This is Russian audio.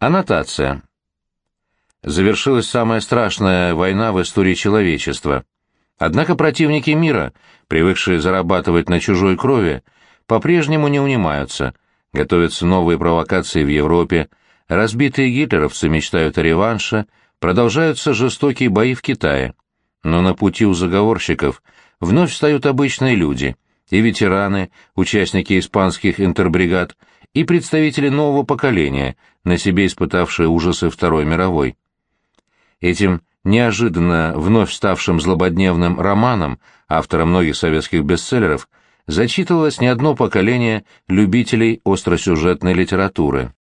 Аннотация. Завершилась самая страшная война в истории человечества. Однако противники мира, привыкшие зарабатывать на чужой крови, по-прежнему не унимаются, готовятся новые провокации в Европе, разбитые гитлеровцы мечтают о реванше, продолжаются жестокие бои в Китае. Но на пути у заговорщиков вновь встают обычные люди, и ветераны, участники испанских интербригад, и представители нового поколения, на себе испытавшие ужасы Второй мировой. Этим неожиданно вновь ставшим злободневным романом, автором многих советских бестселлеров, зачитывалось не одно поколение любителей остросюжетной литературы.